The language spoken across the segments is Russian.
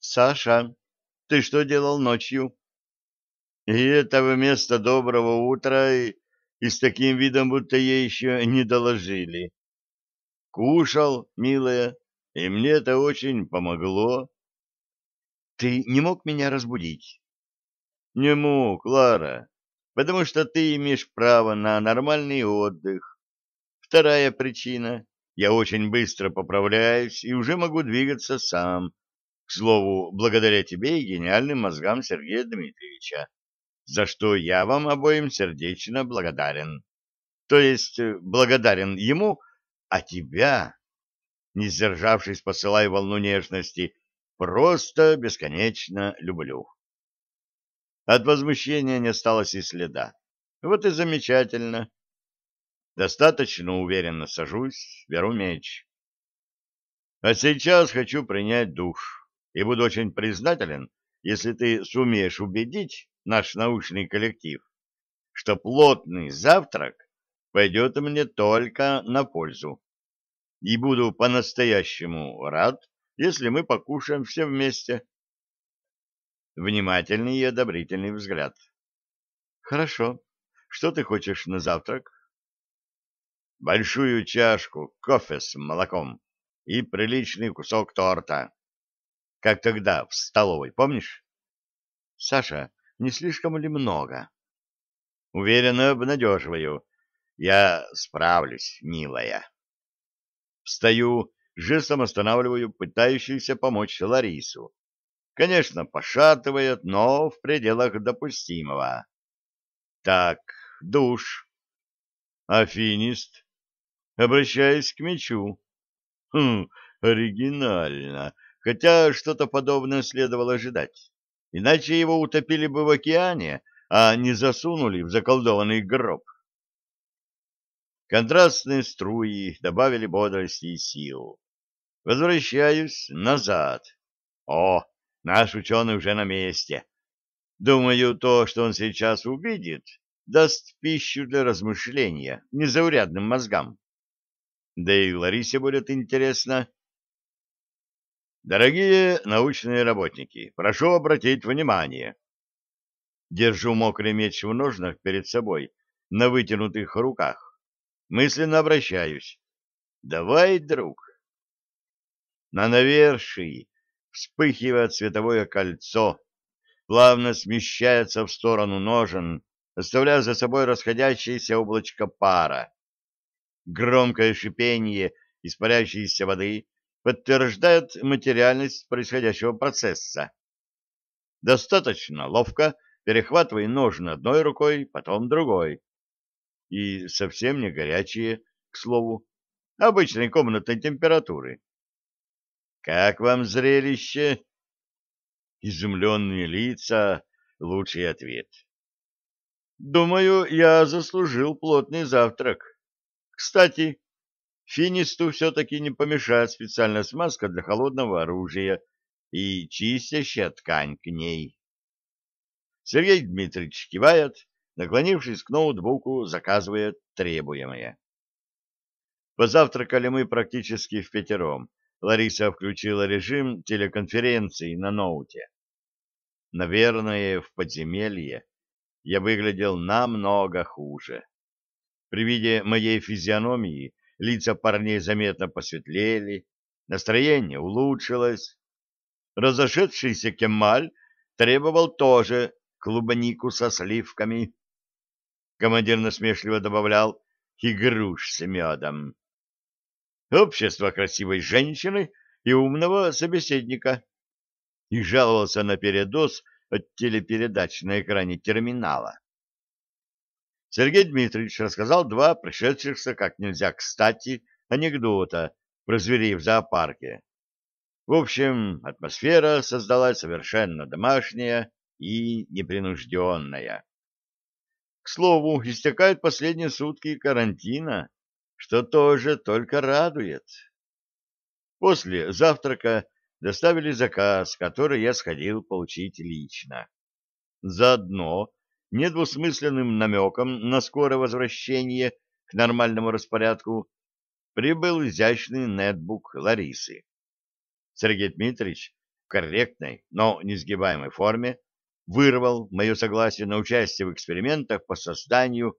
Саша, ты что делал ночью? И это вместо доброго утра и, и с таким видом, будто ей еще не доложили. Кушал, милая, и мне это очень помогло. Ты не мог меня разбудить? Не мог, Лара, потому что ты имеешь право на нормальный отдых. Вторая причина. Я очень быстро поправляюсь и уже могу двигаться сам. К слову, благодаря тебе и гениальным мозгам Сергея Дмитриевича, за что я вам обоим сердечно благодарен. То есть э, благодарен ему, а тебя, не сдержавшись, посылая волну нежности, просто бесконечно люблю. От возмущения не осталось и следа. Вот и замечательно. Достаточно уверенно сажусь, беру меч. А сейчас хочу принять душ, и буду очень признателен, если ты сумеешь убедить наш научный коллектив, что плотный завтрак пойдет мне только на пользу. И буду по-настоящему рад, если мы покушаем все вместе. Внимательный и одобрительный взгляд. Хорошо. Что ты хочешь на завтрак? большую чашку кофе с молоком и приличный кусок торта. Как тогда, в столовой, помнишь? Саша, не слишком ли много? Уверенно обнадеживаю. Я справлюсь, милая. Встаю, жестом останавливаю пытающуюся помочь Ларису. Конечно, пошатывает, но в пределах допустимого. Так, душ. Афинист обращаясь к мечу. Хм, оригинально. Хотя что-то подобное следовало ожидать. Иначе его утопили бы в океане, а не засунули в заколдованный гроб. Контрастные струи добавили бодрости и сил. Возвращаюсь назад. О, наш ученый уже на месте. Думаю, то, что он сейчас увидит, даст пищу для размышления незаурядным мозгам. Да и Ларисе будет интересно. Дорогие научные работники, прошу обратить внимание. Держу мокрый меч в ножнах перед собой, на вытянутых руках. Мысленно обращаюсь. Давай, друг. На навершии вспыхивает световое кольцо, плавно смещается в сторону ножен, оставляя за собой расходящееся облачко пара. Громкое шипение испаряющейся воды подтверждает материальность происходящего процесса. Достаточно ловко перехватывай ножны одной рукой, потом другой. И совсем не горячие, к слову, обычной комнатной температуры. Как вам зрелище? Изумленные лица — лучший ответ. Думаю, я заслужил плотный завтрак. Кстати, финисту все-таки не помешает специальная смазка для холодного оружия и чистящая ткань к ней. Сергей Дмитриевич кивает, наклонившись к ноутбуку, заказывает требуемое. Позавтракали мы практически в пятером. Лариса включила режим телеконференции на ноуте. Наверное, в подземелье я выглядел намного хуже. При виде моей физиономии лица парней заметно посветлели, настроение улучшилось. Разошедшийся Кемаль требовал тоже клубнику со сливками. Командир насмешливо добавлял «и груш с медом». Общество красивой женщины и умного собеседника. И жаловался на передоз от телепередач на экране терминала. Сергей Дмитриевич рассказал два пришедшихся как нельзя кстати анекдота про зверей в зоопарке. В общем, атмосфера создалась совершенно домашняя и непринужденная. К слову, истекают последние сутки карантина, что тоже только радует. После завтрака доставили заказ, который я сходил получить лично. Заодно недвусмысленным намеком на скорое возвращение к нормальному распорядку прибыл изящный нетбук Ларисы. Сергей Дмитриевич корректной, но несгибаемой форме вырвал мое согласие на участие в экспериментах по созданию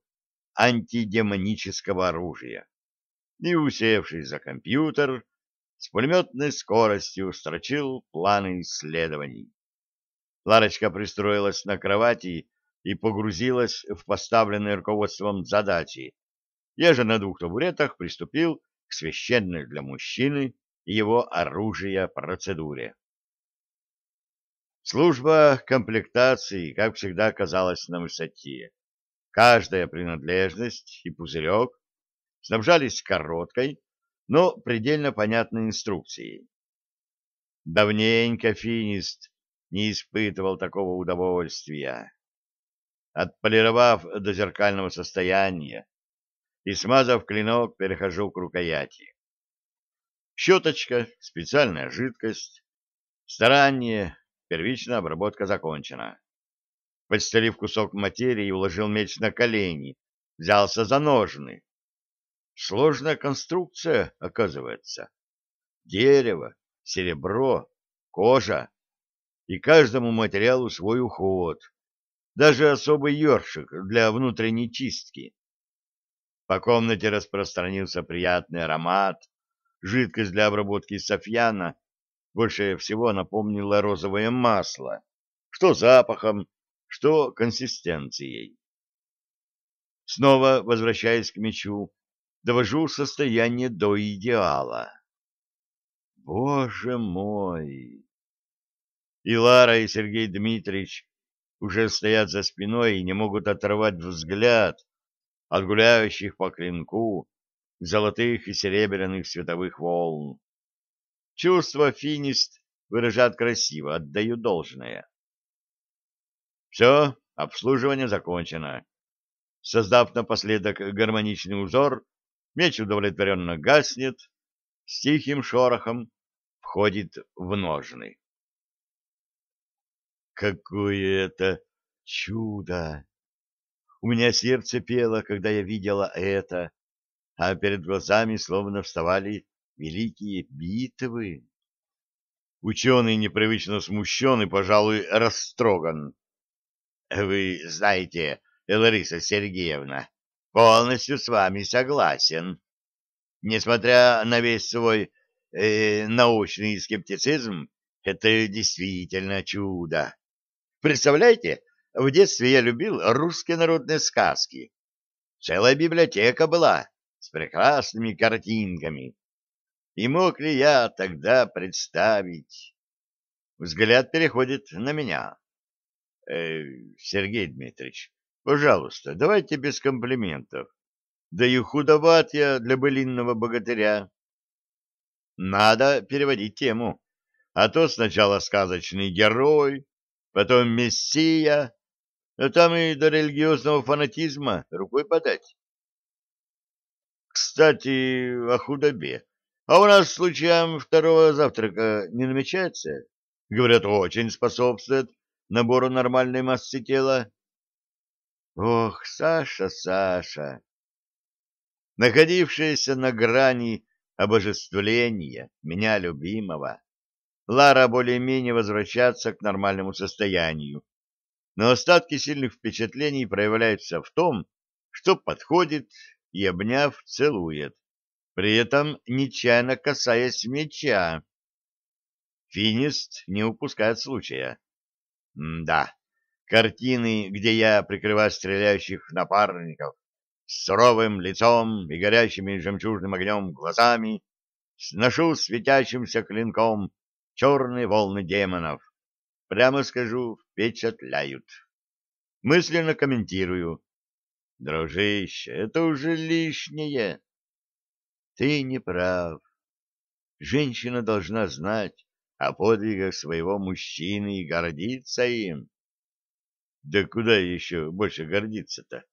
антидемонического оружия и, усевшись за компьютер, с пулеметной скоростью строчил планы исследований. Ларочка пристроилась на кровати и погрузилась в поставленные руководством задачи. Я же на двух табуретах приступил к священной для мужчины его оружия процедуре. Служба комплектации, как всегда, оказалась на высоте. Каждая принадлежность и пузырек снабжались короткой, но предельно понятной инструкцией. Давненько финист не испытывал такого удовольствия. Отполировав до зеркального состояния и смазав клинок, перехожу к рукояти. Щеточка, специальная жидкость, старание, первичная обработка закончена. Подстелив кусок материи, уложил меч на колени, взялся за ножны. Сложная конструкция, оказывается. Дерево, серебро, кожа. И каждому материалу свой уход. Даже особый ёршик для внутренней чистки. По комнате распространился приятный аромат, Жидкость для обработки софьяна больше всего напомнила розовое масло, что запахом, что консистенцией. Снова возвращаясь к мечу, довожу состояние до идеала. Боже мой! И Лара, и Сергей Дмитриевич уже стоят за спиной и не могут оторвать взгляд от гуляющих по клинку золотых и серебряных световых волн. Чувство финист выражает красиво, отдаю должное. Все, обслуживание закончено. Создав напоследок гармоничный узор, меч удовлетворенно гаснет, с тихим шорохом входит в ножны. Какое это чудо! У меня сердце пело, когда я видела это, а перед глазами словно вставали великие битвы. Ученый непривычно смущен и, пожалуй, растроган. — Вы знаете, Лариса Сергеевна, полностью с вами согласен. Несмотря на весь свой э, научный скептицизм, это действительно чудо. Представляете, в детстве я любил русские народные сказки. Целая библиотека была с прекрасными картинками. И мог ли я тогда представить? Взгляд переходит на меня. Э, Сергей Дмитриевич, пожалуйста, давайте без комплиментов. Да и худоват я для былинного богатыря. Надо переводить тему. А то сначала сказочный герой, потом мессия, а там и до религиозного фанатизма рукой подать. Кстати, о худобе. А у нас случаем второго завтрака не намечается? Говорят, очень способствует набору нормальной массы тела. Ох, Саша, Саша! Находившаяся на грани обожествления меня любимого, Лара более-менее возвращается к нормальному состоянию, но остатки сильных впечатлений проявляются в том, что подходит и, обняв, целует, при этом нечаянно касаясь меча. Финист не упускает случая. М да, картины, где я прикрываю стреляющих напарников с суровым лицом и горящими жемчужным огнем глазами, сношу светящимся клинком черные волны демонов. Прямо скажу, впечатляют. Мысленно комментирую. Дружище, это уже лишнее. Ты не прав. Женщина должна знать о подвигах своего мужчины и гордиться им. Да куда еще больше гордиться-то?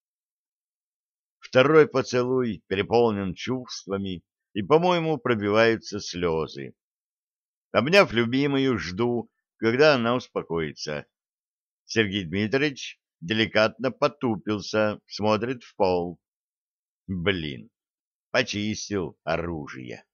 Второй поцелуй переполнен чувствами, и, по-моему, пробиваются слезы. Обняв любимую, жду, когда она успокоится. Сергей Дмитриевич деликатно потупился, смотрит в пол. Блин, почистил оружие.